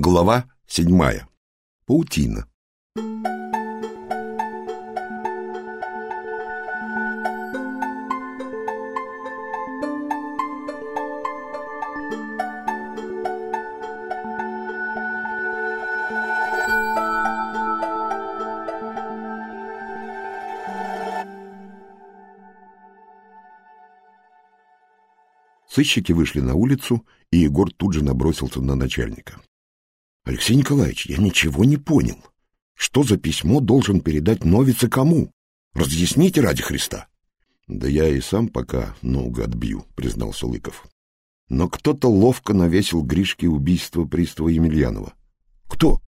Глава седьмая. Паутина. Сыщики вышли на улицу, и Егор тут же набросился на начальника. Алексей Николаевич, я ничего не понял. Что за письмо должен передать Новице кому? Разъясните ради Христа. Да я и сам пока наугад бью, признался Лыков. Но кто-то ловко навесил Гришке убийство пристава Емельянова. Кто?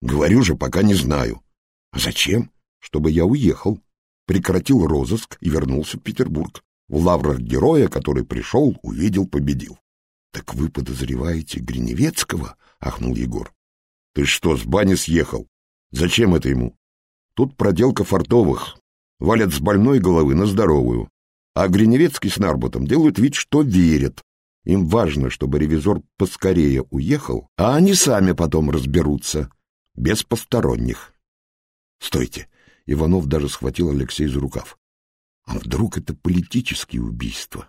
Говорю же, пока не знаю. А зачем? Чтобы я уехал, прекратил розыск и вернулся в Петербург. В лаврах героя, который пришел, увидел, победил. — Так вы подозреваете Гриневецкого? — ахнул Егор. Ты что, с бани съехал? Зачем это ему? Тут проделка фартовых. Валят с больной головы на здоровую. А Гриневецкий с Нарботом делают вид, что верят. Им важно, чтобы ревизор поскорее уехал, а они сами потом разберутся. Без посторонних. Стойте. Иванов даже схватил Алексея за рукав. А вдруг это политические убийства?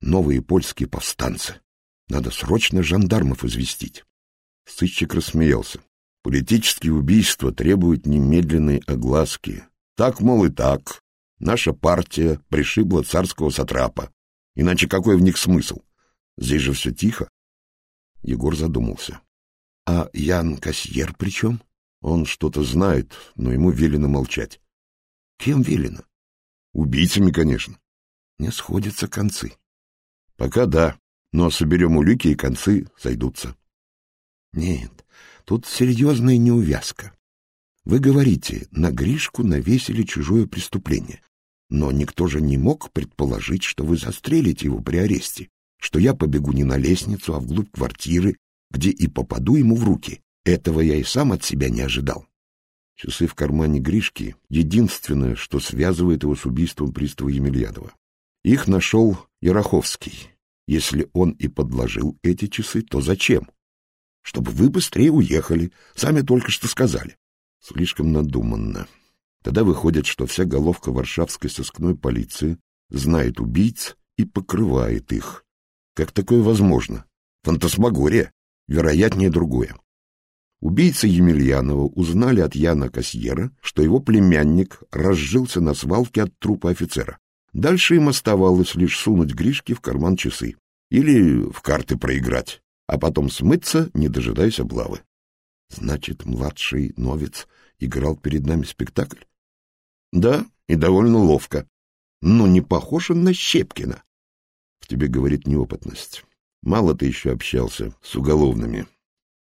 Новые польские повстанцы. Надо срочно жандармов известить. Сыщик рассмеялся. Политические убийства требуют немедленной огласки. Так, мол, и так. Наша партия пришибла царского сатрапа. Иначе какой в них смысл? Здесь же все тихо. Егор задумался. А Ян Кассьер при чем? Он что-то знает, но ему велено молчать. Кем велено? Убийцами, конечно. Не сходятся концы. Пока да, но соберем улики, и концы сойдутся. Нет, тут серьезная неувязка. Вы говорите, на Гришку навесили чужое преступление. Но никто же не мог предположить, что вы застрелите его при аресте, что я побегу не на лестницу, а вглубь квартиры, где и попаду ему в руки. Этого я и сам от себя не ожидал. Часы в кармане Гришки — единственное, что связывает его с убийством пристава Емельянова. Их нашел Яроховский. Если он и подложил эти часы, то зачем? Чтобы вы быстрее уехали. Сами только что сказали. Слишком надуманно. Тогда выходит, что вся головка варшавской сыскной полиции знает убийц и покрывает их. Как такое возможно? Фантасмагория. Вероятнее другое. Убийцы Емельянова узнали от Яна Касьера, что его племянник разжился на свалке от трупа офицера. Дальше им оставалось лишь сунуть Гришке в карман часы. Или в карты проиграть а потом смыться, не дожидаясь облавы. Значит, младший новец играл перед нами спектакль? Да, и довольно ловко. Но не похож он на Щепкина. В тебе говорит неопытность. Мало ты еще общался с уголовными.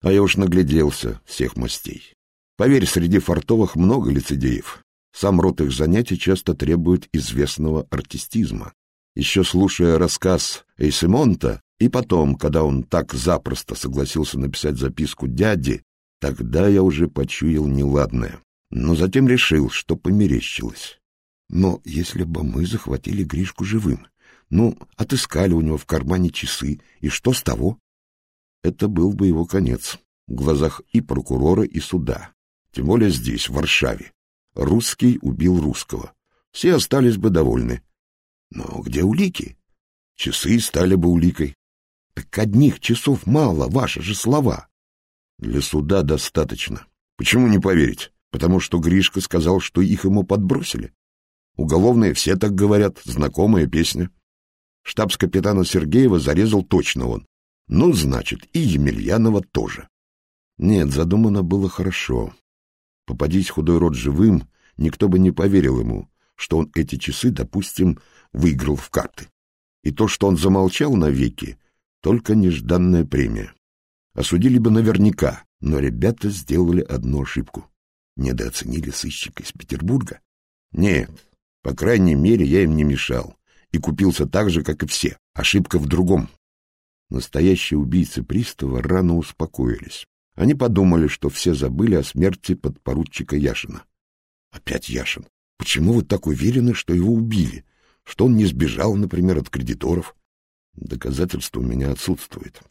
А я уж нагляделся всех мастей. Поверь, среди фартовых много лицедеев. Сам род их занятий часто требует известного артистизма. Еще слушая рассказ Эйсемонта, и потом, когда он так запросто согласился написать записку дяде, тогда я уже почуял неладное, но затем решил, что померещилось. Но если бы мы захватили Гришку живым, ну, отыскали у него в кармане часы, и что с того? Это был бы его конец в глазах и прокурора, и суда. Тем более здесь, в Варшаве. Русский убил русского. Все остались бы довольны. Но где улики? Часы стали бы уликой. Так одних часов мало, ваши же слова. Для суда достаточно. Почему не поверить? Потому что Гришка сказал, что их ему подбросили. Уголовные все так говорят, знакомая песня. Штабс-капитана Сергеева зарезал точно он. Ну, значит, и Емельянова тоже. Нет, задумано было хорошо. Попадись худой рот живым, никто бы не поверил ему, что он эти часы, допустим, выиграл в карты. И то, что он замолчал навеки, только нежданная премия. Осудили бы наверняка, но ребята сделали одну ошибку. Недооценили сыщика из Петербурга. Нет, по крайней мере, я им не мешал. И купился так же, как и все. Ошибка в другом. Настоящие убийцы пристава рано успокоились. Они подумали, что все забыли о смерти подпоручика Яшина. Опять Яшин. Почему вы так уверены, что его убили? Что он не сбежал, например, от кредиторов? Доказательств у меня отсутствует.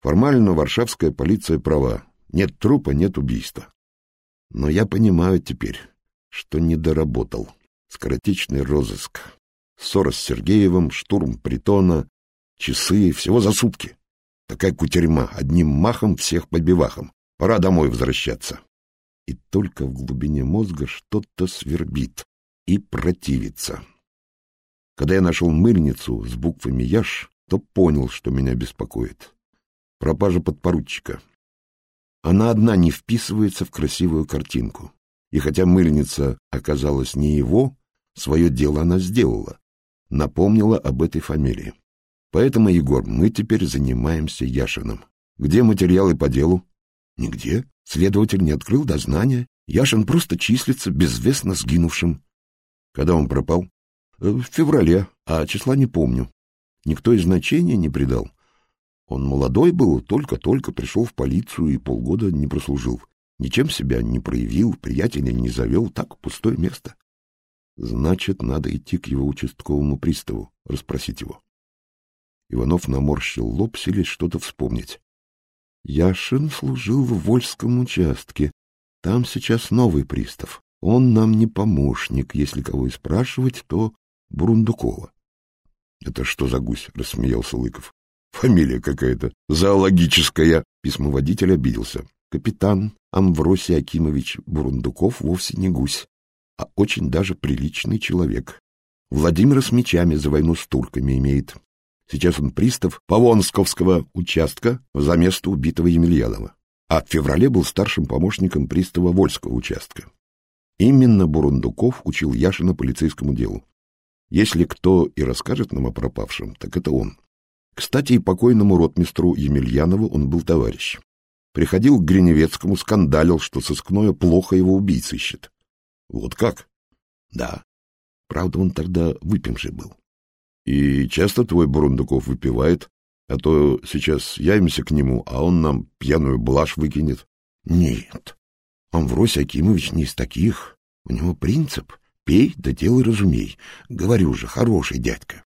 Формально варшавская полиция права. Нет трупа, нет убийства. Но я понимаю теперь, что не доработал. Скоротечный розыск. Ссора с Сергеевым, штурм притона, часы, всего за сутки. Такая кутерьма, одним махом всех побивахом. Пора домой возвращаться. И только в глубине мозга что-то свербит и противится. Когда я нашел мыльницу с буквами «Яш», то понял, что меня беспокоит. Пропажа подпоручика. Она одна не вписывается в красивую картинку. И хотя мыльница оказалась не его, свое дело она сделала. Напомнила об этой фамилии. Поэтому, Егор, мы теперь занимаемся Яшиным. Где материалы по делу? Нигде. Следователь не открыл дознания. Яшин просто числится безвестно сгинувшим. Когда он пропал? Э, в феврале, а числа не помню. Никто и значения не придал. Он молодой был, только-только пришел в полицию и полгода не прослужил. Ничем себя не проявил, приятеля не завел, так пустое место. Значит, надо идти к его участковому приставу, расспросить его. Иванов наморщил лоб, силясь что-то вспомнить. Яшин служил в Вольском участке. Там сейчас новый пристав. Он нам не помощник. Если кого и спрашивать, то Бурундукова. — Это что за гусь? — рассмеялся Лыков. — Фамилия какая-то зоологическая. Письмоводитель обиделся. Капитан Амвросий Акимович Бурундуков вовсе не гусь, а очень даже приличный человек. Владимира с мечами за войну с турками имеет. Сейчас он пристав Павонсковского участка за место убитого Емельянова, а в феврале был старшим помощником пристава Вольского участка. Именно Бурундуков учил Яшина полицейскому делу. Если кто и расскажет нам о пропавшем, так это он. Кстати, и покойному ротмистру Емельянову он был товарищ. Приходил к Гриневецкому, скандалил, что сыскное плохо его убийц ищет. Вот как? Да. Правда, он тогда выпивший был. И часто твой Бурундуков выпивает, а то сейчас явимся к нему, а он нам пьяную блажь выкинет. Нет, Амвросий Акимович не из таких. У него принцип — пей да делай разумей. Говорю же, хороший дядька.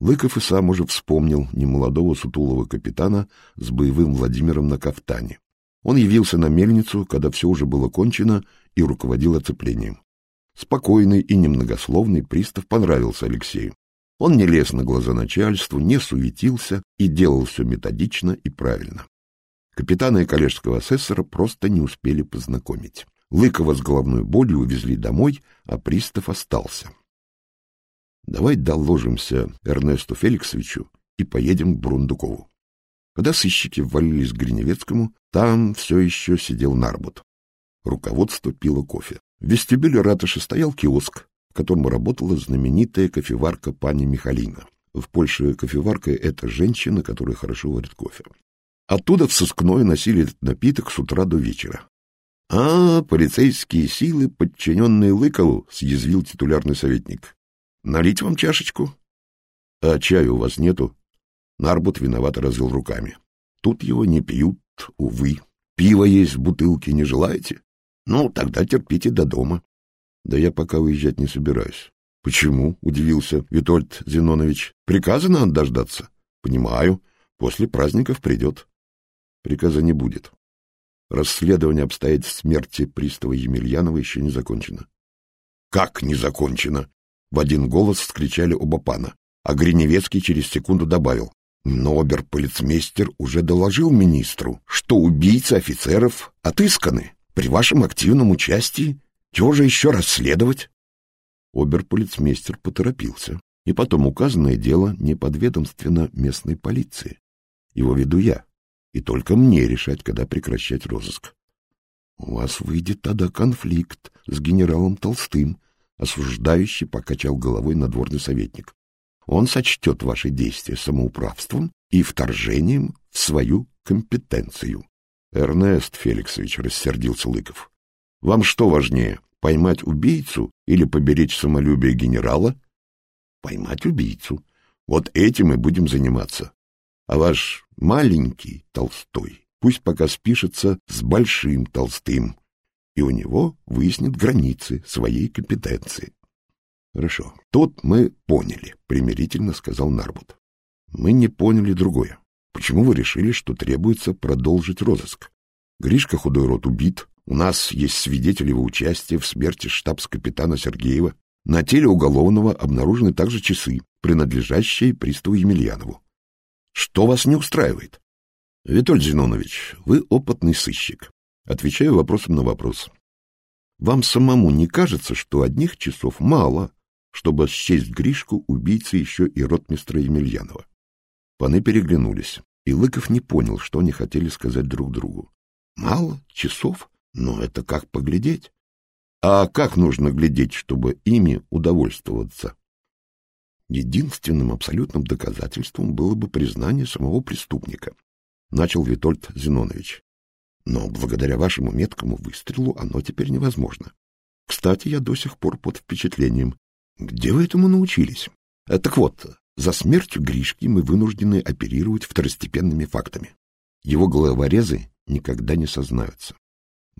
Лыков и сам уже вспомнил немолодого сутулого капитана с боевым Владимиром на кафтане. Он явился на мельницу, когда все уже было кончено, и руководил оцеплением. Спокойный и немногословный пристав понравился Алексею. Он не лез на глаза начальству, не суетился и делал все методично и правильно. Капитана и коллежского асессора просто не успели познакомить. Лыкова с головной болью увезли домой, а пристав остался. Давай доложимся Эрнесту Феликсовичу и поедем к Брундукову. Когда сыщики ввалились к Гриневецкому, там все еще сидел Нарбут. Руководство пило кофе. В вестибюле ратуши стоял киоск, в котором работала знаменитая кофеварка пани Михалина. В Польше кофеварка — это женщина, которая хорошо варит кофе. Оттуда в сыскное носили этот напиток с утра до вечера. — А, полицейские силы, подчиненные Лыкову, — съязвил титулярный советник. — Налить вам чашечку? — А чая у вас нету? Нарбут виновато развел руками. — Тут его не пьют, увы. Пиво есть в бутылке, не желаете? Ну, тогда терпите до дома. Да я пока уезжать не собираюсь. Почему? удивился Витольд Зинонович. Приказано дождаться. Понимаю. После праздников придет. Приказа не будет. Расследование обстоятельств смерти пристава Емельянова еще не закончено. Как не закончено? В один голос вскричали оба пана, а Гриневецкий через секунду добавил. Но обер-полицмейстер уже доложил министру, что убийцы офицеров отысканы при вашем активном участии чего же еще расследовать? Оберполицмейстер поторопился. И потом указанное дело не подведомственно местной полиции. Его веду я. И только мне решать, когда прекращать розыск. У вас выйдет тогда конфликт с генералом Толстым, осуждающий покачал головой надворный советник. Он сочтет ваши действия самоуправством и вторжением в свою компетенцию. Эрнест Феликсович рассердился Лыков. Вам что важнее, поймать убийцу или поберечь самолюбие генерала? Поймать убийцу. Вот этим и будем заниматься. А ваш маленький Толстой пусть пока спишется с большим Толстым, и у него выяснит границы своей компетенции. Хорошо, тут мы поняли, примирительно сказал Нарбут. Мы не поняли другое. Почему вы решили, что требуется продолжить розыск? Гришка худой рот убит, у нас есть свидетель его участия в смерти штабс-капитана Сергеева. На теле уголовного обнаружены также часы, принадлежащие приставу Емельянову. Что вас не устраивает? Витоль Зинонович, вы опытный сыщик. Отвечаю вопросом на вопрос. Вам самому не кажется, что одних часов мало, чтобы счесть Гришку убийцей еще и ротмистра Емельянова? Паны переглянулись, и Лыков не понял, что они хотели сказать друг другу. Мало часов? Но это как поглядеть? А как нужно глядеть, чтобы ими удовольствоваться? Единственным абсолютным доказательством было бы признание самого преступника, начал Витольд Зинонович. Но благодаря вашему меткому выстрелу оно теперь невозможно. Кстати, я до сих пор под впечатлением. Где вы этому научились? Э, так вот, за смертью Гришки мы вынуждены оперировать второстепенными фактами. Его головорезы никогда не сознаются.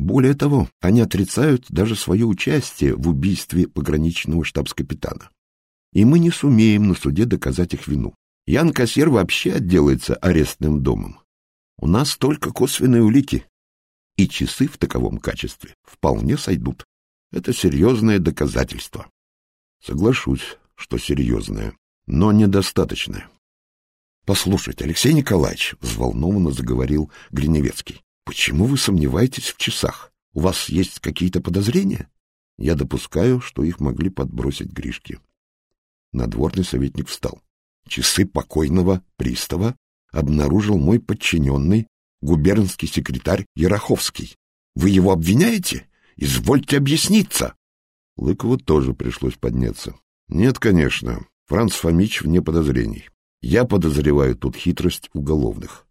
Более того, они отрицают даже свое участие в убийстве пограничного штабс-капитана. И мы не сумеем на суде доказать их вину. Ян Кассер вообще отделается арестным домом. У нас только косвенные улики, и часы в таковом качестве вполне сойдут. Это серьезное доказательство. Соглашусь, что серьезное, но недостаточное. — Послушайте, Алексей Николаевич, — взволнованно заговорил Гриневецкий, — почему вы сомневаетесь в часах? У вас есть какие-то подозрения? Я допускаю, что их могли подбросить Гришки. Надворный советник встал. Часы покойного пристава обнаружил мой подчиненный, губернский секретарь Яроховский. Вы его обвиняете? Извольте объясниться. Лыкову тоже пришлось подняться. Нет, конечно, Франц Фомич вне подозрений. Я подозреваю тут хитрость уголовных.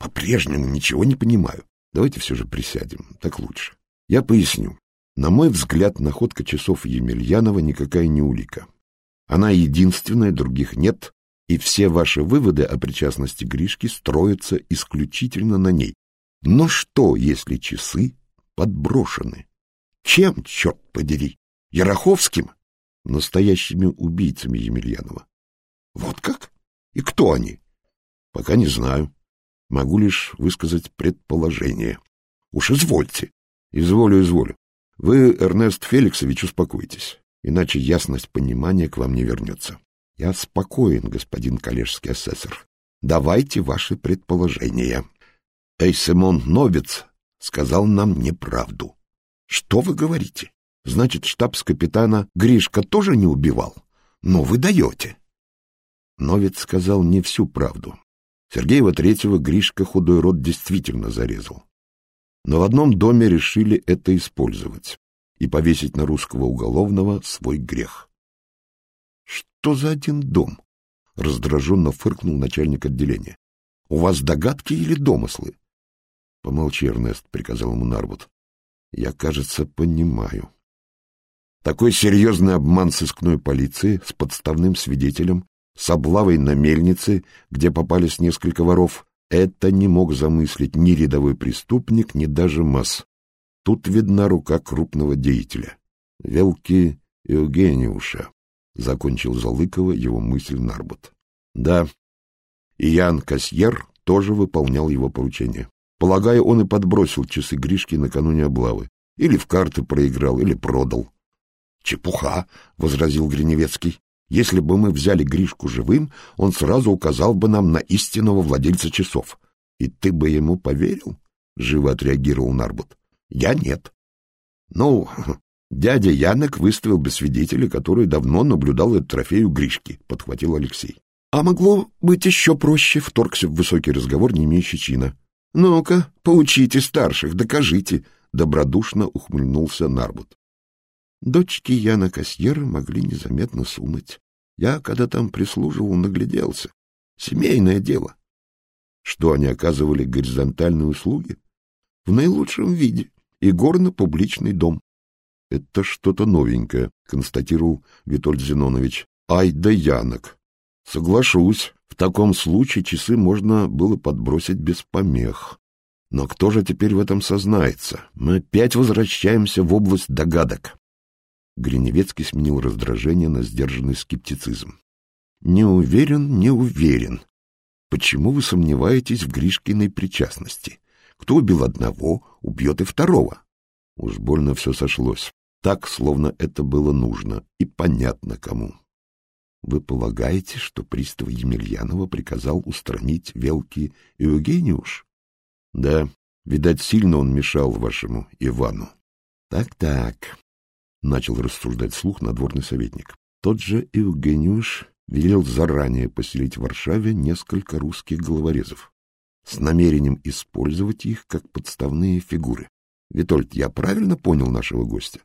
По-прежнему ничего не понимаю. Давайте все же присядем, так лучше. Я поясню. На мой взгляд, находка часов Емельянова никакая не улика. Она единственная, других нет, и все ваши выводы о причастности Гришки строятся исключительно на ней. Но что, если часы подброшены? Чем, черт подери? Яроховским? Настоящими убийцами Емельянова. Вот как? И кто они? Пока не знаю. Могу лишь высказать предположение. Уж извольте. Изволю, изволю. Вы, Эрнест Феликсович, успокойтесь, иначе ясность понимания к вам не вернется. Я спокоен, господин коллежский асессор. Давайте ваши предположения. Эйсемон Новец сказал нам неправду. Что вы говорите? Значит, штабс-капитана Гришка тоже не убивал? Но вы даете. Новец сказал не всю правду. Сергеева Третьего Гришка худой рот действительно зарезал. Но в одном доме решили это использовать и повесить на русского уголовного свой грех. Что за один дом? Раздраженно фыркнул начальник отделения. У вас догадки или домыслы? Помолчи, Эрнест, приказал ему Нарбут. Я, кажется, понимаю. Такой серьезный обман сыскной полиции с подставным свидетелем, с облавой на мельнице, где попались несколько воров, это не мог замыслить ни рядовой преступник, ни даже масс. Тут видна рука крупного деятеля. Велки Евгениуша. — закончил Залыкова его мысль Нарбот. — Да, и Ян Касьер тоже выполнял его поручение. Полагаю, он и подбросил часы Гришки накануне облавы. Или в карты проиграл, или продал. — Чепуха, — возразил Гриневецкий. — Если бы мы взяли Гришку живым, он сразу указал бы нам на истинного владельца часов. И ты бы ему поверил? — живо отреагировал Нарбот. — Я нет. — Ну, Дядя Янок выставил бы свидетеля, который давно наблюдал этот трофей у Гришки, — подхватил Алексей. — А могло быть еще проще, — вторгся в высокий разговор, не имеющий чина. — Ну-ка, поучите старших, докажите, — добродушно ухмыльнулся Нарбут. Дочки Яна Касьера могли незаметно сунуть. Я, когда там прислуживал, нагляделся. Семейное дело. Что они оказывали горизонтальные услуги? В наилучшем виде. И горно-публичный дом. — Это что-то новенькое, — констатировал Витольд Зинонович. — Ай да янок. — Соглашусь, в таком случае часы можно было подбросить без помех. Но кто же теперь в этом сознается? Мы опять возвращаемся в область догадок. Гриневецкий сменил раздражение на сдержанный скептицизм. — Не уверен, не уверен. Почему вы сомневаетесь в Гришкиной причастности? Кто убил одного, убьет и второго. Уж больно все сошлось. Так, словно это было нужно, и понятно кому. Вы полагаете, что пристав Емельянова приказал устранить Велки и Евгениуш? Да, видать, сильно он мешал вашему Ивану. Так-так, — начал рассуждать слух надворный советник. Тот же Евгениуш велел заранее поселить в Варшаве несколько русских головорезов с намерением использовать их как подставные фигуры. Витольд, я правильно понял нашего гостя?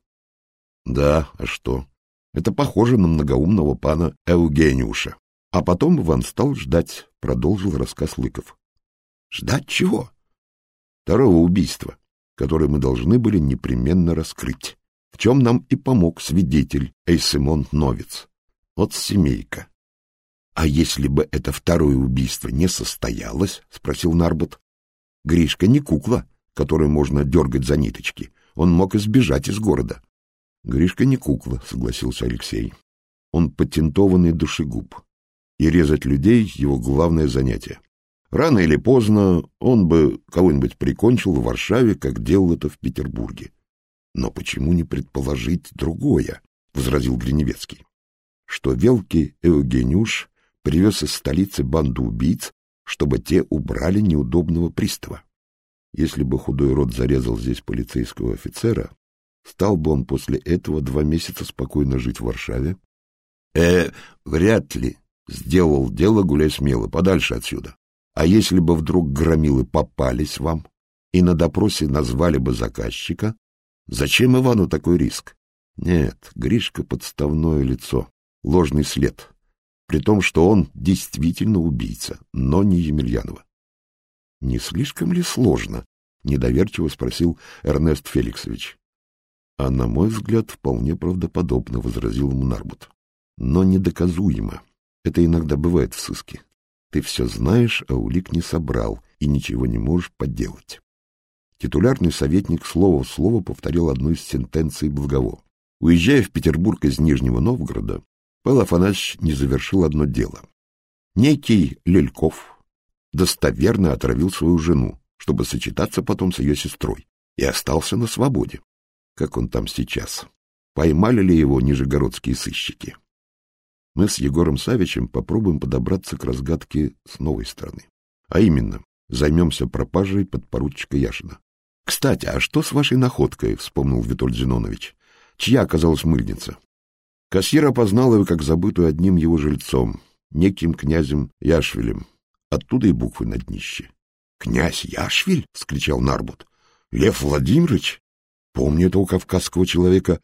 Да, а что? Это похоже на многоумного пана Евгениуша. А потом Иван стал ждать, продолжил рассказ Лыков. Ждать чего? Второго убийства, которое мы должны были непременно раскрыть, в чем нам и помог свидетель Эйсимон Новиц. Вот семейка. — А если бы это второе убийство не состоялось? — спросил Нарбот. — Гришка не кукла, которую можно дергать за ниточки. Он мог избежать из города. — Гришка не кукла, — согласился Алексей. Он патентованный душегуб. И резать людей — его главное занятие. Рано или поздно он бы кого-нибудь прикончил в Варшаве, как делал это в Петербурге. Но почему не предположить другое? — возразил Гриневецкий. Что Велкий Евгениуш привез из столицы банду убийц, чтобы те убрали неудобного пристава. Если бы худой род зарезал здесь полицейского офицера, стал бы он после этого два месяца спокойно жить в Варшаве? Э, вряд ли. Сделал дело, гуляй смело, подальше отсюда. А если бы вдруг громилы попались вам и на допросе назвали бы заказчика, зачем Ивану такой риск? Нет, Гришка подставное лицо, ложный след при том, что он действительно убийца, но не Емельянова. — Не слишком ли сложно? — недоверчиво спросил Эрнест Феликсович. — А, на мой взгляд, вполне правдоподобно, — возразил ему Но недоказуемо. Это иногда бывает в сыске. Ты все знаешь, а улик не собрал и ничего не можешь поделать. Титулярный советник слово в слово повторил одну из сентенций Благово. Уезжая в Петербург из Нижнего Новгорода, Павел Афанасьевич не завершил одно дело. Некий Лельков достоверно отравил свою жену, чтобы сочетаться потом с ее сестрой, и остался на свободе. Как он там сейчас? Поймали ли его нижегородские сыщики? Мы с Егором Савичем попробуем подобраться к разгадке с новой стороны. А именно, займемся пропажей подпоручика Яшина. — Кстати, а что с вашей находкой? — вспомнил Витольд Зинонович. — Чья оказалась мыльница? Кассир опознал его как забытую одним его жильцом, неким князем Яшвилем. Оттуда и буквы на днище. — Князь Яшвиль? — вскричал Нарбут. — Лев Владимирович? Помню этого кавказского человека.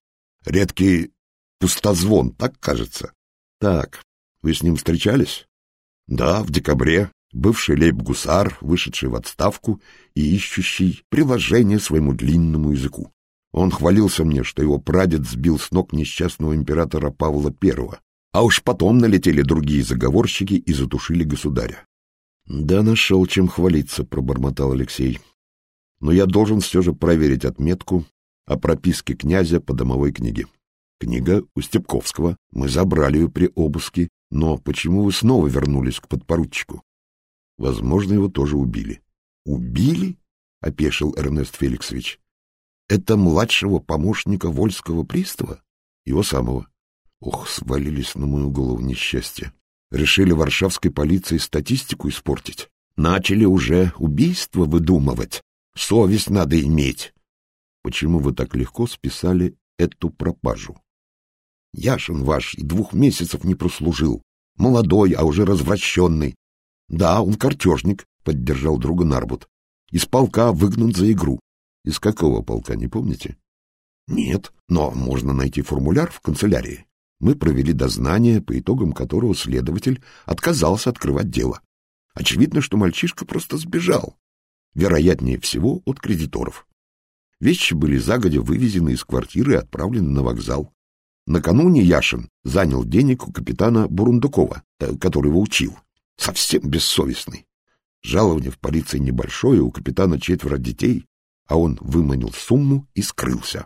Редкий пустозвон, так кажется. — Так, вы с ним встречались? — Да, в декабре. Бывший лейб-гусар, вышедший в отставку и ищущий приложение своему длинному языку. Он хвалился мне, что его прадед сбил с ног несчастного императора Павла I, а уж потом налетели другие заговорщики и затушили государя. — Да нашел чем хвалиться, — пробормотал Алексей. — Но я должен все же проверить отметку о прописке князя по домовой книге. Книга у Степковского. Мы забрали ее при обыске, но почему вы снова вернулись к подпоручику? Возможно, его тоже убили. — Убили? — опешил Эрнест Феликсович. Это младшего помощника Вольского пристава? Его самого. Ох, свалились на мою голову несчастья. Решили варшавской полиции статистику испортить. Начали уже убийство выдумывать. Совесть надо иметь. Почему вы так легко списали эту пропажу? Яшин ваш и двух месяцев не прослужил. Молодой, а уже развращенный. Да, он картежник, — поддержал друга Нарбут. Из полка выгнан за игру. Из какого полка, не помните? Нет, но можно найти формуляр в канцелярии. Мы провели дознание, по итогам которого следователь отказался открывать дело. Очевидно, что мальчишка просто сбежал. Вероятнее всего, от кредиторов. Вещи были загодя вывезены из квартиры и отправлены на вокзал. Накануне Яшин занял денег у капитана Бурундукова, э, который его учил. Совсем бессовестный. Жалование в полиции небольшое, у капитана четверо детей, а он выманил сумму и скрылся.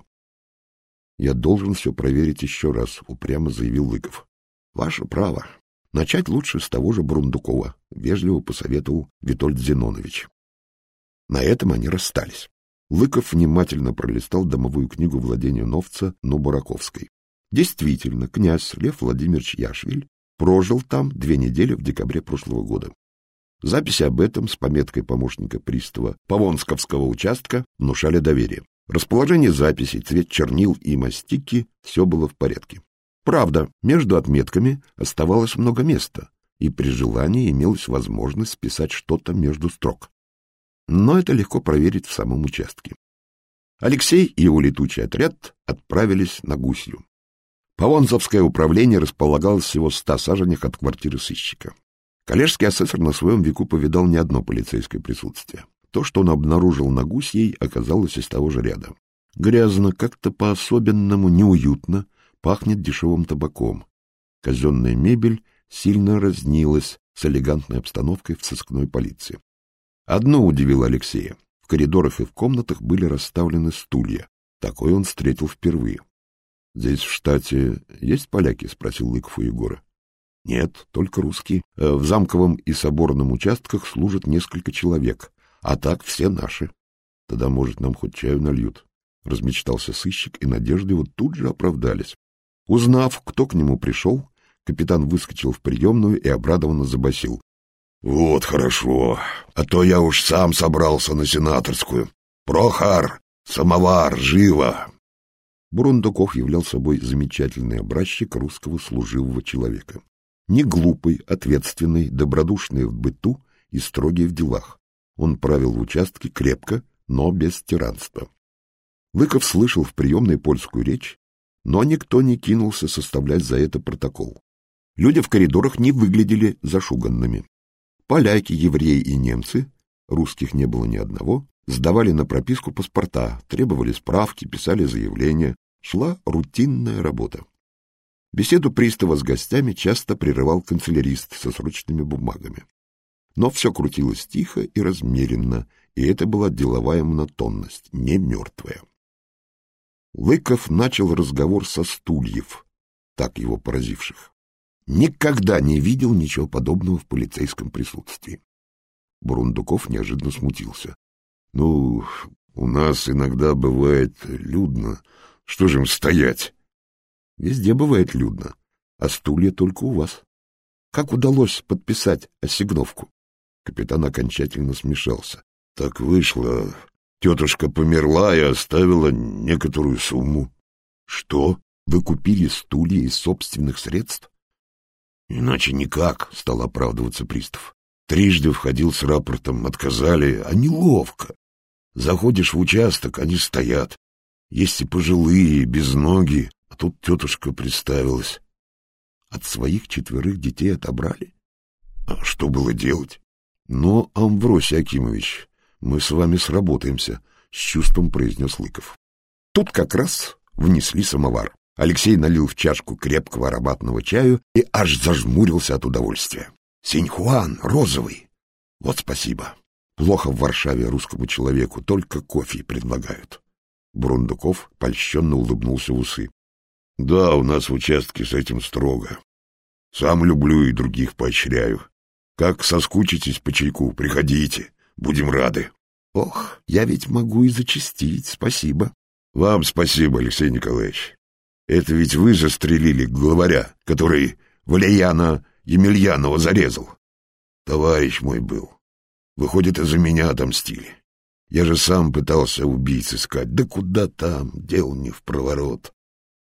— Я должен все проверить еще раз, — упрямо заявил Лыков. — Ваше право. Начать лучше с того же Брундукова, — вежливо посоветовал Витольд Зинонович. На этом они расстались. Лыков внимательно пролистал домовую книгу владения новца Нубараковской. Действительно, князь Лев Владимирович Яшвиль прожил там две недели в декабре прошлого года. Записи об этом с пометкой помощника пристава Повонсковского участка внушали доверие. Расположение записей, цвет чернил и мастики — все было в порядке. Правда, между отметками оставалось много места, и при желании имелась возможность списать что-то между строк. Но это легко проверить в самом участке. Алексей и его летучий отряд отправились на Гусью. Повонзовское управление располагалось всего в ста саженях от квартиры сыщика. Коллежский асессор на своем веку повидал не одно полицейское присутствие. То, что он обнаружил на Гусьей, оказалось из того же ряда. Грязно, как-то по-особенному неуютно, пахнет дешевым табаком. Казенная мебель сильно разнилась с элегантной обстановкой в сыскной полиции. Одно удивило Алексея. В коридорах и в комнатах были расставлены стулья. Такой он встретил впервые. — Здесь в штате есть поляки? — спросил Лыков у Егора. — Нет, только русские. Э, в замковом и соборном участках служат несколько человек, а так все наши. Тогда, может, нам хоть чаю нальют? Размечтался сыщик, и надежды его тут же оправдались. Узнав, кто к нему пришел, капитан выскочил в приемную и обрадованно забасил. — Вот хорошо, а то я уж сам собрался на сенаторскую. Прохар, самовар, живо! Бурундуков являл собой замечательный образчик русского служивого человека. Не глупый, ответственный, добродушный в быту и строгий в делах. Он правил в участке крепко, но без тиранства. Лыков слышал в приемной польскую речь, но никто не кинулся составлять за это протокол. Люди в коридорах не выглядели зашуганными. Поляки, евреи и немцы, русских не было ни одного, сдавали на прописку паспорта, требовали справки, писали заявления, шла рутинная работа. Беседу пристава с гостями часто прерывал канцелярист со срочными бумагами. Но все крутилось тихо и размеренно, и это была деловая монотонность, не мертвая. Лыков начал разговор со стульев, так его поразивших. Никогда не видел ничего подобного в полицейском присутствии. Бурундуков неожиданно смутился. — Ну, у нас иногда бывает людно, что же им стоять? Везде бывает людно, а стулья только у вас. Как удалось подписать ассигновку? Капитан окончательно смешался. Так вышло. Тетушка померла и оставила некоторую сумму. Что? Вы купили стулья из собственных средств? Иначе никак, стал оправдываться пристав. Трижды входил с рапортом, отказали, а неловко. Заходишь в участок, они стоят. Есть и пожилые, без ноги, а тут тетушка представилась. От своих четверых детей отобрали? А что было делать? Но, Амвросий Акимович, мы с вами сработаемся, — с чувством произнес Лыков. Тут как раз внесли самовар. Алексей налил в чашку крепкого ароматного чаю и аж зажмурился от удовольствия. Синьхуан, розовый. Вот спасибо. Плохо в Варшаве русскому человеку, только кофе предлагают. Бурундуков польщенно улыбнулся в усы. — Да, у нас в участке с этим строго. Сам люблю и других поощряю. Как соскучитесь по чайку, приходите, будем рады. — Ох, я ведь могу и зачастить, спасибо. — Вам спасибо, Алексей Николаевич. Это ведь вы застрелили главаря, который Валияна Емельянова зарезал. Товарищ мой был. Выходит, из-за меня отомстили. Я же сам пытался убийц искать. Да куда там, дел не в проворот.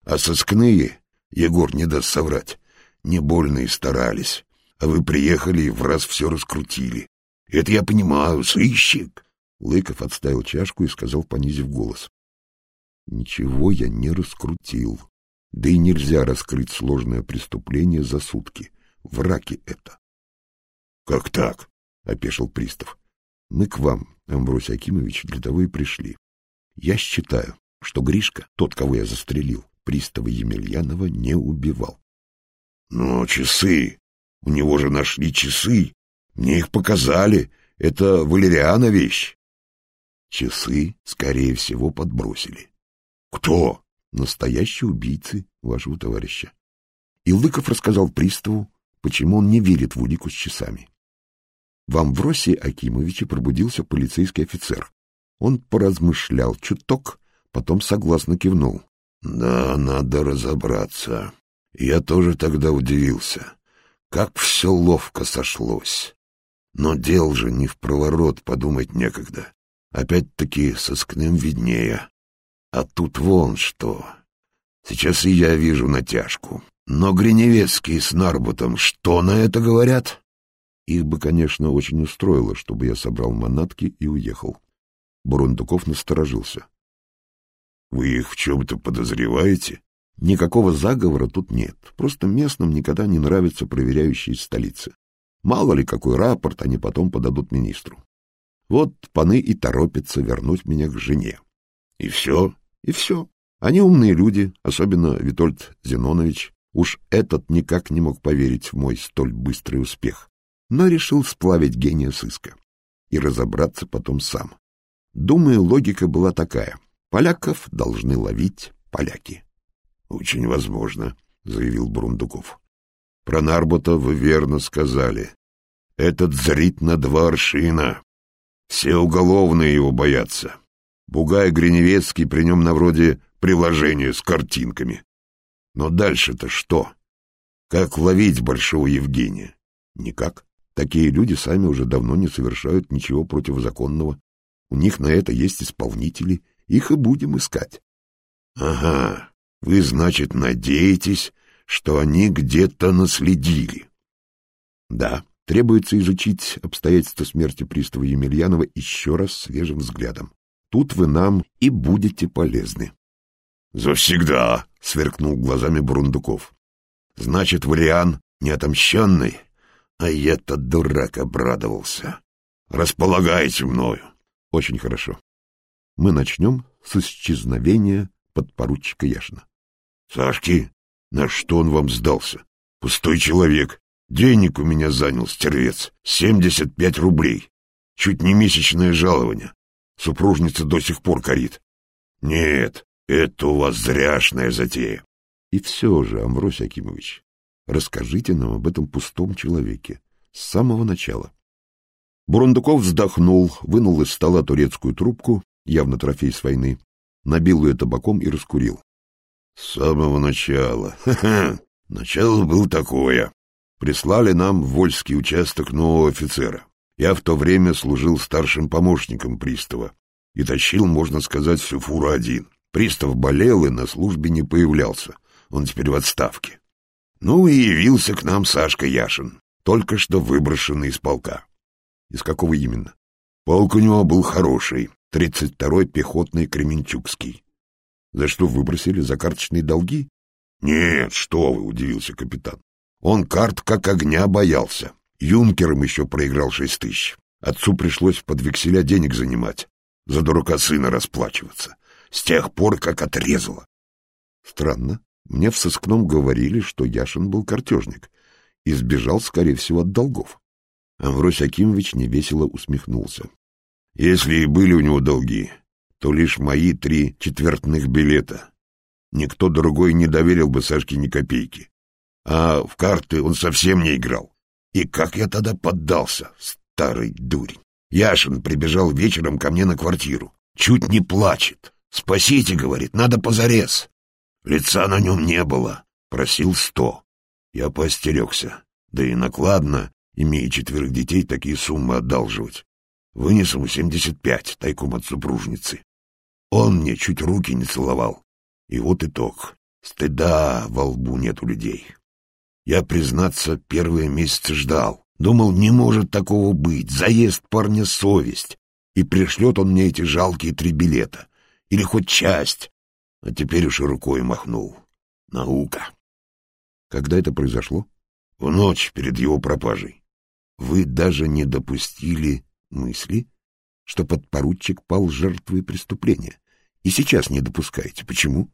А сыскные, Егор не даст соврать, не больно и старались. А вы приехали и в раз все раскрутили. Это я понимаю, сыщик. Лыков отставил чашку и сказал, понизив голос. Ничего я не раскрутил. Да и нельзя раскрыть сложное преступление за сутки. Враки это. — Как так? — опешил пристав. — Мы к вам, Амбросий Акимович, для того и пришли. Я считаю, что Гришка, тот, кого я застрелил, пристава Емельянова не убивал. Но часы! У него же нашли часы. Мне их показали. Это Валериана вещь. Часы, скорее всего, подбросили. Кто? Настоящие убийцы вашего товарища. И Лыков рассказал приставу, почему он не верит в улику с часами. В Амвросии Акимовиче пробудился полицейский офицер. Он поразмышлял чуток, потом согласно кивнул. Да, надо разобраться. Я тоже тогда удивился. Как все ловко сошлось. Но дел же не в проворот, подумать некогда. Опять-таки сыскным виднее. А тут вон что. Сейчас и я вижу натяжку. Но Гриневецкий с Нарбутом что на это говорят? Их бы, конечно, очень устроило, чтобы я собрал манатки и уехал. Бурундуков насторожился. — Вы их в чем-то подозреваете? Никакого заговора тут нет. Просто местным никогда не нравятся проверяющие из столицы. Мало ли какой рапорт они потом подадут министру. Вот паны и торопятся вернуть меня к жене. И все, и все. Они умные люди, особенно Витольд Зинонович. Уж этот никак не мог поверить в мой столь быстрый успех, но решил сплавить гения сыска и разобраться потом сам. Думаю, логика была такая. Поляков должны ловить поляки. — Очень возможно, — заявил Брундуков. — Про Нарбота вы верно сказали. Этот зрит на два аршина. Все уголовные его боятся. Бугай Гриневецкий при нем на вроде приложения с картинками. Но дальше-то что? Как ловить Большого Евгения? Никак. Такие люди сами уже давно не совершают ничего противозаконного. У них на это есть исполнители, их и будем искать. — Ага, вы, значит, надеетесь, что они где-то наследили? — Да, требуется изучить обстоятельства смерти пристава Емельянова еще раз свежим взглядом. Тут вы нам и будете полезны. — Завсегда, — сверкнул глазами Бурундуков. — Значит, Валиан неотомщенный? А я-то дурак обрадовался. Располагайте мною. Очень хорошо. Мы начнем с исчезновения подпоручика Яшина. Сашки, на что он вам сдался? Пустой человек. Денег у меня занял, стервец. Семьдесят пять рублей. Чуть не месячное жалование. Супружница до сих пор корит. Нет, это у вас зряшная затея. И все же, Амврось Акимович, расскажите нам об этом пустом человеке с самого начала. Бурундуков вздохнул, вынул из стола турецкую трубку, явно трофей с войны, набил ее табаком и раскурил. — С самого начала. Ха-ха. Начало было такое. Прислали нам в Вольский участок нового офицера. Я в то время служил старшим помощником пристава и тащил, можно сказать, всю фуру один. Пристав болел и на службе не появлялся. Он теперь в отставке. Ну и явился к нам Сашка Яшин, только что выброшенный из полка. Из какого именно? Полк у него был хороший, 32-й пехотный Кременчугский. За что выбросили? За карточные долги? Нет, что вы, удивился капитан. Он карт как огня боялся. Юнкером еще проиграл шесть тысяч. Отцу пришлось под векселя денег занимать, за дурака сына расплачиваться. С тех пор, как отрезало. Странно. Мне в сыскном говорили, что Яшин был картежник и сбежал, скорее всего, от долгов. Амврось Акимович невесело усмехнулся. Если и были у него долги, то лишь мои три четвертных билета. Никто другой не доверил бы Сашке ни копейки. А в карты он совсем не играл. И как я тогда поддался, старый дурень. Яшин прибежал вечером ко мне на квартиру. Чуть не плачет. «Спасите», — говорит, — «надо позарез». Лица на нем не было. Просил сто. Я поостерегся. Да и накладно имея четверых детей, такие суммы одалживать. Вынес ему семьдесят пять, тайком от супружницы. Он мне чуть руки не целовал. И вот итог. Стыда во лбу нет у людей. Я, признаться, первые месяцы ждал. Думал, не может такого быть. Заест парня совесть. И пришлет он мне эти жалкие три билета. Или хоть часть. А теперь уж рукой махнул. Наука. Когда это произошло? В ночь перед его пропажей. Вы даже не допустили мысли, что подпоручик пал жертвой преступления. И сейчас не допускаете. Почему?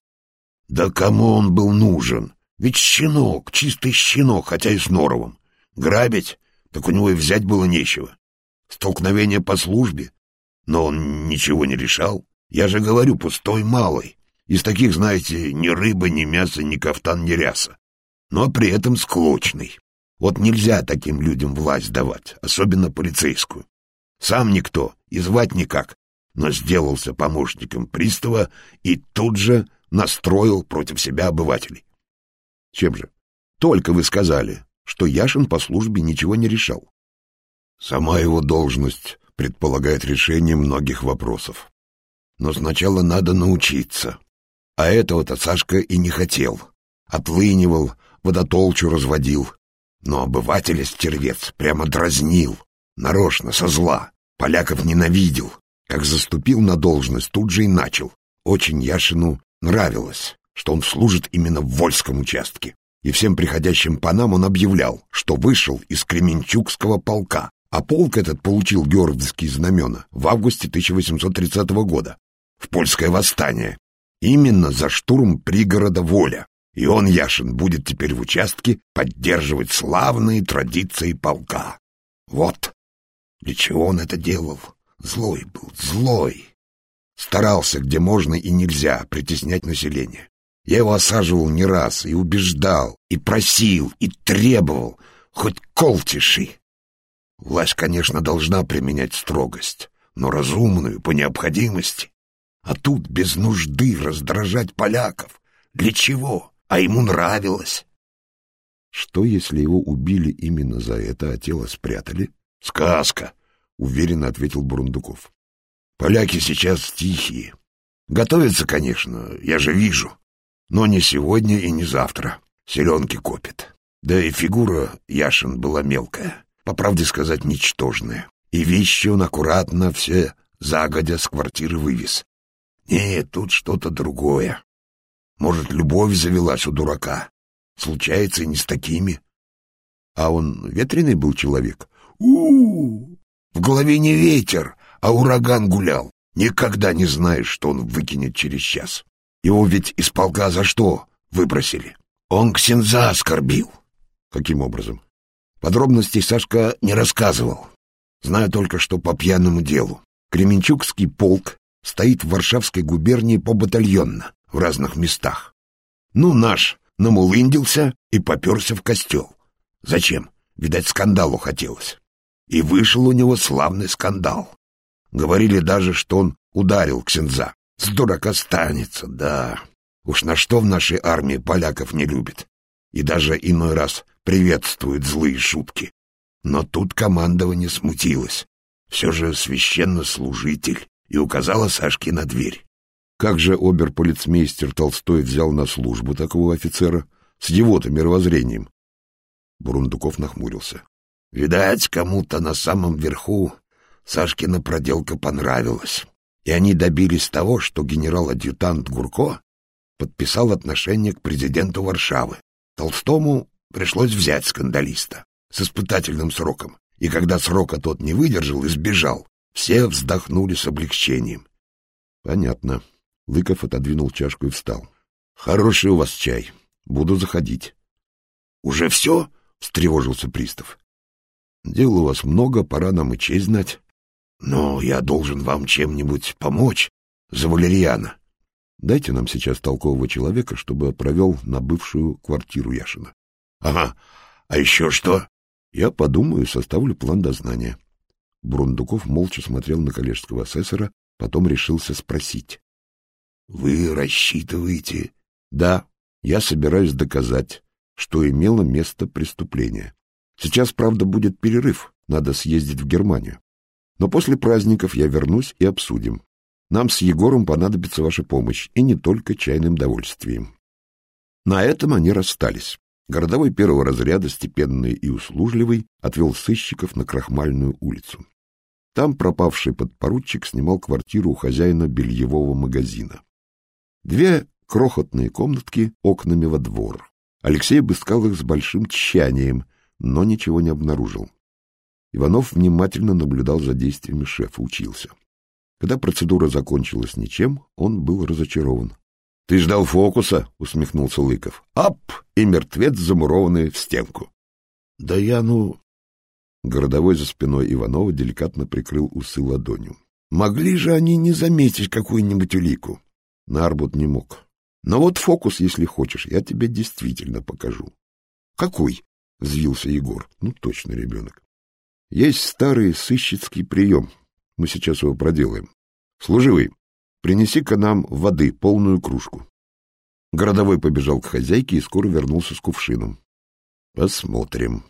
Да кому он был нужен? Ведь щенок, чистый щенок, хотя и с норовом. Грабить? Так у него и взять было нечего. Столкновение по службе? Но он ничего не решал. Я же говорю, пустой малый. Из таких, знаете, ни рыба, ни мясо, ни кафтан, ни ряса. Но при этом склочный. Вот нельзя таким людям власть давать, особенно полицейскую. Сам никто, и звать никак, но сделался помощником пристава и тут же настроил против себя обывателей. Чем же? Только вы сказали, что Яшин по службе ничего не решал. Сама его должность предполагает решение многих вопросов. Но сначала надо научиться. А этого-то Сашка и не хотел. Отлынивал, водотолчу разводил. Но обывателя стервец прямо дразнил. Нарочно, со зла. Поляков ненавидел. Как заступил на должность, тут же и начал. Очень Яшину нравилось, что он служит именно в Вольском участке. И всем приходящим панам он объявлял, что вышел из Кременчугского полка, а полк этот получил георгиевские знамена в августе 1830 года, в польское восстание, именно за штурм пригорода Воля. И он, Яшин, будет теперь в участке поддерживать славные традиции полка. Вот для чего он это делал. Злой был, злой. Старался, где можно и нельзя, притеснять население. Я его осаживал не раз и убеждал, и просил, и требовал, хоть кол тиши. Власть, конечно, должна применять строгость, но разумную, по необходимости. А тут без нужды раздражать поляков. Для чего? А ему нравилось. Что, если его убили именно за это, а тело спрятали? Сказка, — уверенно ответил Бурундуков. Поляки сейчас тихие. Готовятся, конечно, я же вижу. Но не сегодня и не завтра. Селенки копят. Да и фигура Яшин была мелкая по правде сказать, ничтожное. И вещи он аккуратно все загодя с квартиры вывез. Нет, тут что-то другое. Может, любовь завелась у дурака. Случается и не с такими. А он ветреный был человек. у у, -у! В голове не ветер, а ураган гулял. Никогда не знаешь, что он выкинет через час. Его ведь из полка за что выбросили? Он ксенза оскорбил. Каким образом? Подробностей Сашка не рассказывал. Знаю только, что по пьяному делу. Кременчугский полк стоит в Варшавской губернии по батальонно, в разных местах. Ну, наш намулындился и поперся в костел. Зачем? Видать, скандалу хотелось. И вышел у него славный скандал. Говорили даже, что он ударил ксенза. С дурака станется, да. Уж на что в нашей армии поляков не любит. И даже иной раз приветствует злые шутки. Но тут командование смутилось. Все же священнослужитель и указала Сашке на дверь. Как же оберполицмейстер Толстой взял на службу такого офицера с его-то мировоззрением? Бурундуков нахмурился. Видать, кому-то на самом верху Сашкина проделка понравилась, и они добились того, что генерал-адъютант Гурко подписал отношение к президенту Варшавы. Толстому Пришлось взять скандалиста с испытательным сроком, и когда срока тот не выдержал и сбежал, все вздохнули с облегчением. — Понятно. Лыков отодвинул чашку и встал. — Хороший у вас чай. Буду заходить. — Уже все? — встревожился пристав. — Дел у вас много, пора нам и честь знать. — Но я должен вам чем-нибудь помочь за Валерьяна. Дайте нам сейчас толкового человека, чтобы провел на бывшую квартиру Яшина. Ага. А еще что? Я подумаю и составлю план дознания. Брундуков молча смотрел на коллежского асессора, потом решился спросить. — Вы рассчитываете? — Да, я собираюсь доказать, что имело место преступление. Сейчас, правда, будет перерыв, надо съездить в Германию. Но после праздников я вернусь и обсудим. Нам с Егором понадобится ваша помощь, и не только чайным довольствием. На этом они расстались. Городовой первого разряда, степенный и услужливый, отвел сыщиков на Крахмальную улицу. Там пропавший подпоручик снимал квартиру у хозяина бельевого магазина. Две крохотные комнатки окнами во двор. Алексей обыскал их с большим тщанием, но ничего не обнаружил. Иванов внимательно наблюдал за действиями шефа, учился. Когда процедура закончилась ничем, он был разочарован. — Ты ждал фокуса? — усмехнулся Лыков. — Ап! И мертвец, замурованный в стенку. — Да я, ну... Городовой за спиной Иванова деликатно прикрыл усы ладонью. — Могли же они не заметить какую-нибудь улику? Нарбут не мог. Но вот фокус, если хочешь, я тебе действительно покажу. — Какой? — взвился Егор. Ну, точно ребенок. Есть старый сыщицкий прием. Мы сейчас его проделаем. Служивый, принеси-ка нам воды, полную кружку. Городовой побежал к хозяйке и скоро вернулся с кувшином. Посмотрим.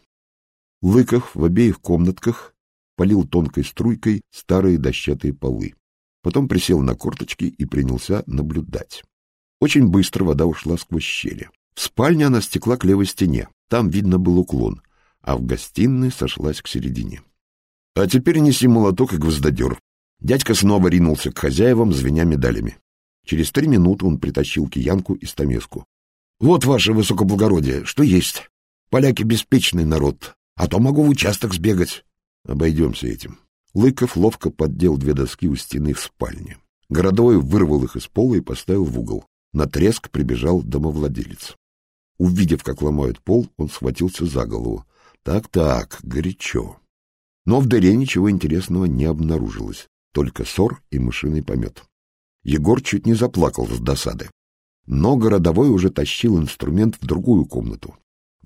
Лыков в обеих комнатках полил тонкой струйкой старые дощатые полы. Потом присел на корточки и принялся наблюдать. Очень быстро вода ушла сквозь щели. В спальне она стекла к левой стене, там видно был уклон, а в гостиной сошлась к середине. — А теперь неси молоток и гвоздодер. Дядька снова ринулся к хозяевам, звеня медалями. Через три минуты он притащил киянку и стамеску. — Вот, ваше высокоблагородие, что есть. Поляки беспечный народ, а то могу в участок сбегать. Обойдемся этим. Лыков ловко поддел две доски у стены в спальне. Городовой вырвал их из пола и поставил в угол. На треск прибежал домовладелец. Увидев, как ломают пол, он схватился за голову. Так-так, горячо. Но в дыре ничего интересного не обнаружилось, только ссор и мышиный помет. Егор чуть не заплакал с досады. Но городовой уже тащил инструмент в другую комнату.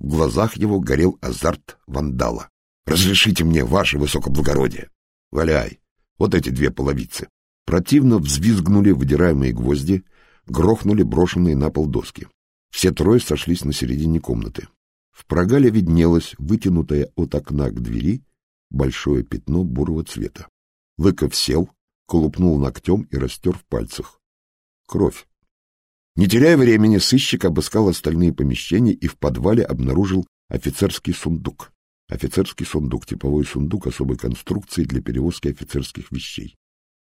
В глазах его горел азарт вандала. «Разрешите мне, ваше высокоблагородие!» «Валяй! Вот эти две половицы!» Противно взвизгнули выдираемые гвозди, грохнули брошенные на пол доски. Все трое сошлись на середине комнаты. В прогале виднелось, вытянутое от окна к двери, большое пятно бурого цвета. Лыков сел, колупнул ногтем и растер в пальцах. Кровь. Не теряя времени, сыщик обыскал остальные помещения и в подвале обнаружил офицерский сундук. Офицерский сундук — типовой сундук особой конструкции для перевозки офицерских вещей.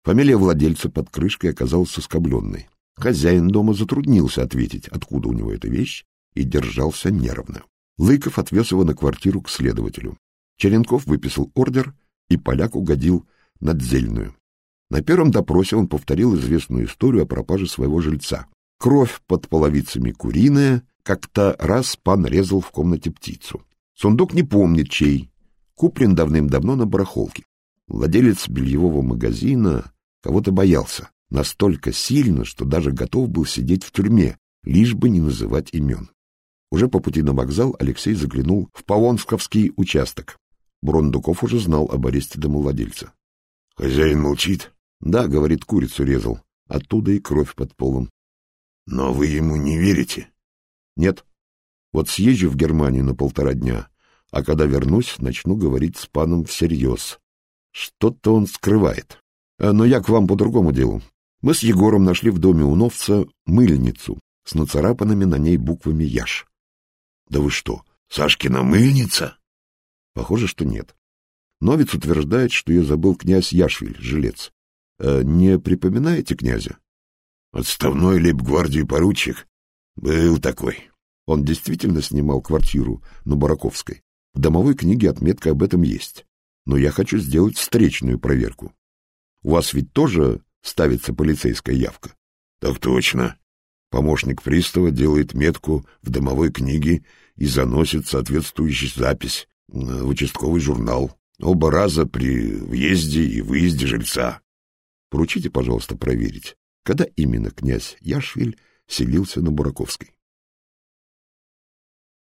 Фамилия владельца под крышкой оказалась соскобленной. Хозяин дома затруднился ответить, откуда у него эта вещь, и держался нервно. Лыков отвез его на квартиру к следователю. Черенков выписал ордер, и поляк угодил надзельную. На первом допросе он повторил известную историю о пропаже своего жильца. Кровь под половицами куриная, как-то раз пан резал в комнате птицу. Сундук не помнит чей, куплен давным-давно на барахолке. Владелец бельевого магазина кого-то боялся, настолько сильно, что даже готов был сидеть в тюрьме, лишь бы не называть имен. Уже по пути на вокзал Алексей заглянул в Павонсковский участок. Брондуков уже знал об аресте домовладельца. — Хозяин молчит? — Да, — говорит, курицу резал. Оттуда и кровь под полом. — Но вы ему не верите? — Нет. Вот съезжу в Германию на полтора дня, а когда вернусь, начну говорить с паном всерьез. Что-то он скрывает. Э, но я к вам по другому делу. Мы с Егором нашли в доме у Новца мыльницу с нацарапанными на ней буквами «Яш». — Да вы что, Сашкина мыльница? — Похоже, что нет. Новец утверждает, что ее забыл князь Яшвиль, жилец. Э, не припоминаете князя? — Отставной лейб-гвардии поручик. Был такой. Он действительно снимал квартиру на Бараковской. В домовой книге отметка об этом есть. Но я хочу сделать встречную проверку. У вас ведь тоже ставится полицейская явка. — Так точно. Помощник пристава делает метку в домовой книге и заносит соответствующую запись в участковый журнал. Оба раза при въезде и выезде жильца. Поручите, пожалуйста, проверить, когда именно князь Яшвиль селился на Бураковской.